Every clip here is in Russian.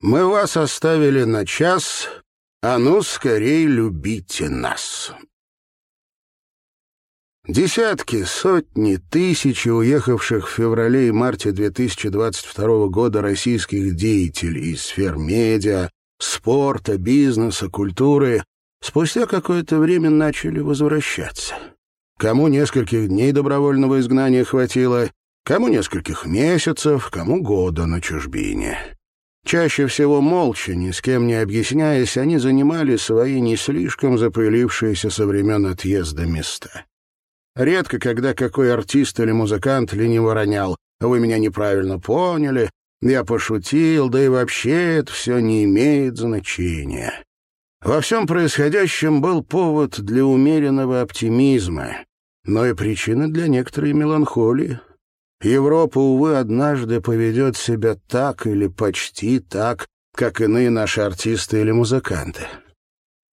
Мы вас оставили на час, а ну, скорей любите нас. Десятки, сотни, тысячи уехавших в феврале и марте 2022 года российских деятелей из сфер медиа, спорта, бизнеса, культуры спустя какое-то время начали возвращаться. Кому нескольких дней добровольного изгнания хватило, кому нескольких месяцев, кому года на чужбине. Чаще всего молча, ни с кем не объясняясь, они занимали свои не слишком запылившиеся со времен отъезда места. Редко, когда какой артист или музыкант лениво ронял «Вы меня неправильно поняли», «Я пошутил», да и вообще это все не имеет значения. Во всем происходящем был повод для умеренного оптимизма, но и причина для некоторой меланхолии. Европа, увы, однажды поведет себя так или почти так, как иные наши артисты или музыканты.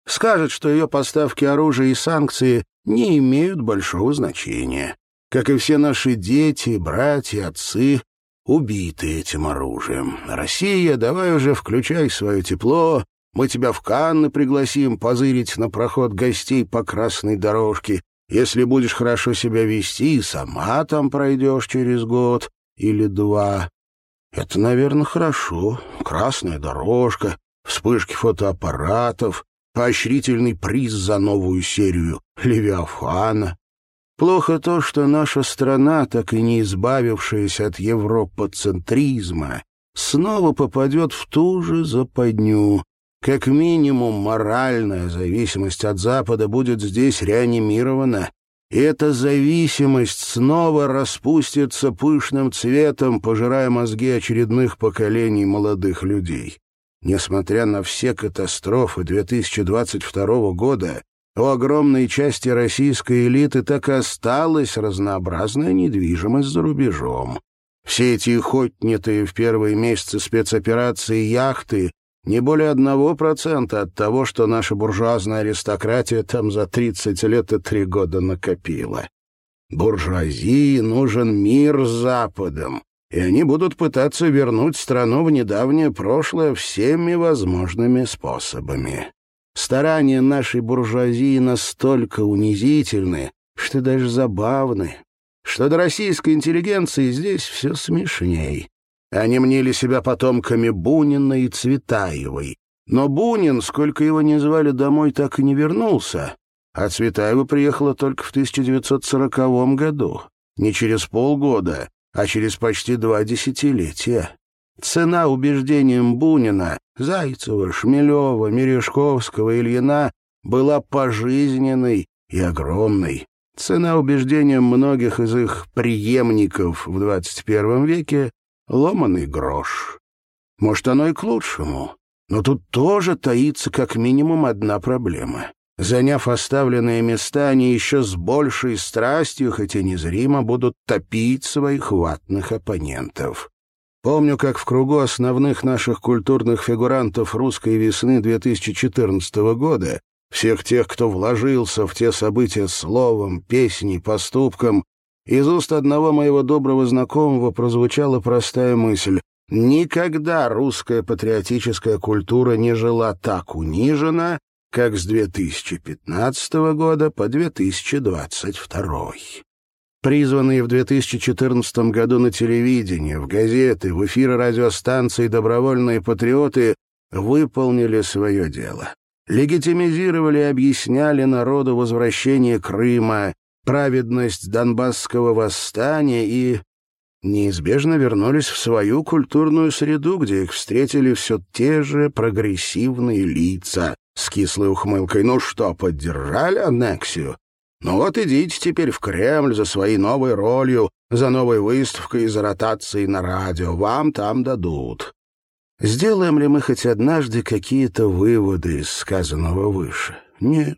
Скажет, что ее поставки оружия и санкции не имеют большого значения, как и все наши дети, братья, отцы, убиты этим оружием. Россия, давай уже включай свое тепло, мы тебя в Канны пригласим позырить на проход гостей по красной дорожке, если будешь хорошо себя вести, сама там пройдешь через год или два. Это, наверное, хорошо. Красная дорожка, вспышки фотоаппаратов, поощрительный приз за новую серию «Левиафана». Плохо то, что наша страна, так и не избавившаяся от европоцентризма, снова попадет в ту же западню, как минимум, моральная зависимость от Запада будет здесь реанимирована, и эта зависимость снова распустится пышным цветом, пожирая мозги очередных поколений молодых людей. Несмотря на все катастрофы 2022 года, у огромной части российской элиты так и осталась разнообразная недвижимость за рубежом. Все эти охотнитые в первые месяцы спецоперации яхты не более одного процента от того, что наша буржуазная аристократия там за тридцать лет и три года накопила. Буржуазии нужен мир с Западом, и они будут пытаться вернуть страну в недавнее прошлое всеми возможными способами. Старания нашей буржуазии настолько унизительны, что даже забавны, что до российской интеллигенции здесь все смешней. Они мнили себя потомками Бунина и Цветаевой. Но Бунин, сколько его не звали домой, так и не вернулся, а Цветаева приехала только в 1940 году. Не через полгода, а через почти два десятилетия. Цена убеждениям Бунина, Зайцева, Шмелева, Мережковского, Ильина была пожизненной и огромной. Цена убеждениям многих из их преемников в 21 веке ломаный грош. Может, оно и к лучшему. Но тут тоже таится как минимум одна проблема. Заняв оставленные места, они еще с большей страстью, хотя незримо, будут топить своих ватных оппонентов. Помню, как в кругу основных наших культурных фигурантов русской весны 2014 года, всех тех, кто вложился в те события словом, песней, поступком, из уст одного моего доброго знакомого прозвучала простая мысль. Никогда русская патриотическая культура не жила так унижена, как с 2015 года по 2022. Призванные в 2014 году на телевидение, в газеты, в эфиры радиостанции добровольные патриоты выполнили свое дело. Легитимизировали и объясняли народу возвращение Крыма, праведность Донбасского восстания и неизбежно вернулись в свою культурную среду, где их встретили все те же прогрессивные лица с кислой ухмылкой. «Ну что, поддержали аннексию? Ну вот идите теперь в Кремль за своей новой ролью, за новой выставкой и за ротацией на радио. Вам там дадут». Сделаем ли мы хоть однажды какие-то выводы из сказанного выше? Нет.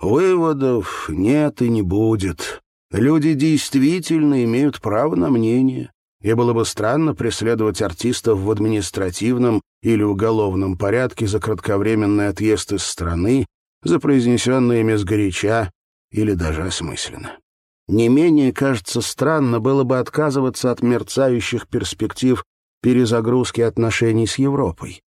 Выводов нет и не будет. Люди действительно имеют право на мнение, и было бы странно преследовать артистов в административном или уголовном порядке за кратковременный отъезд из страны, за произнесенные ими сгоряча или даже осмысленно. Не менее, кажется, странно было бы отказываться от мерцающих перспектив перезагрузки отношений с Европой.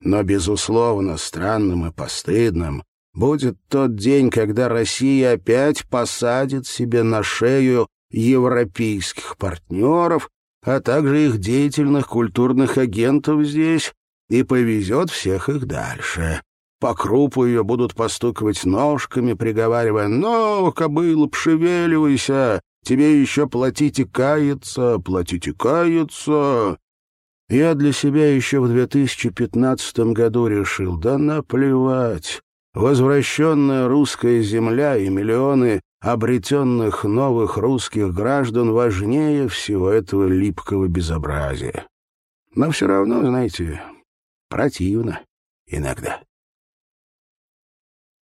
Но, безусловно, странным и постыдным будет тот день, когда Россия опять посадит себе на шею европейских партнеров, а также их деятельных культурных агентов здесь, и повезет всех их дальше. По крупу ее будут постукивать ножками, приговаривая «Ну, кобыла, пшевеливайся, тебе еще платить и каяться, платить и каяться». Я для себя еще в 2015 году решил, да наплевать. Возвращенная русская земля и миллионы обретенных новых русских граждан важнее всего этого липкого безобразия. Но все равно, знаете, противно иногда.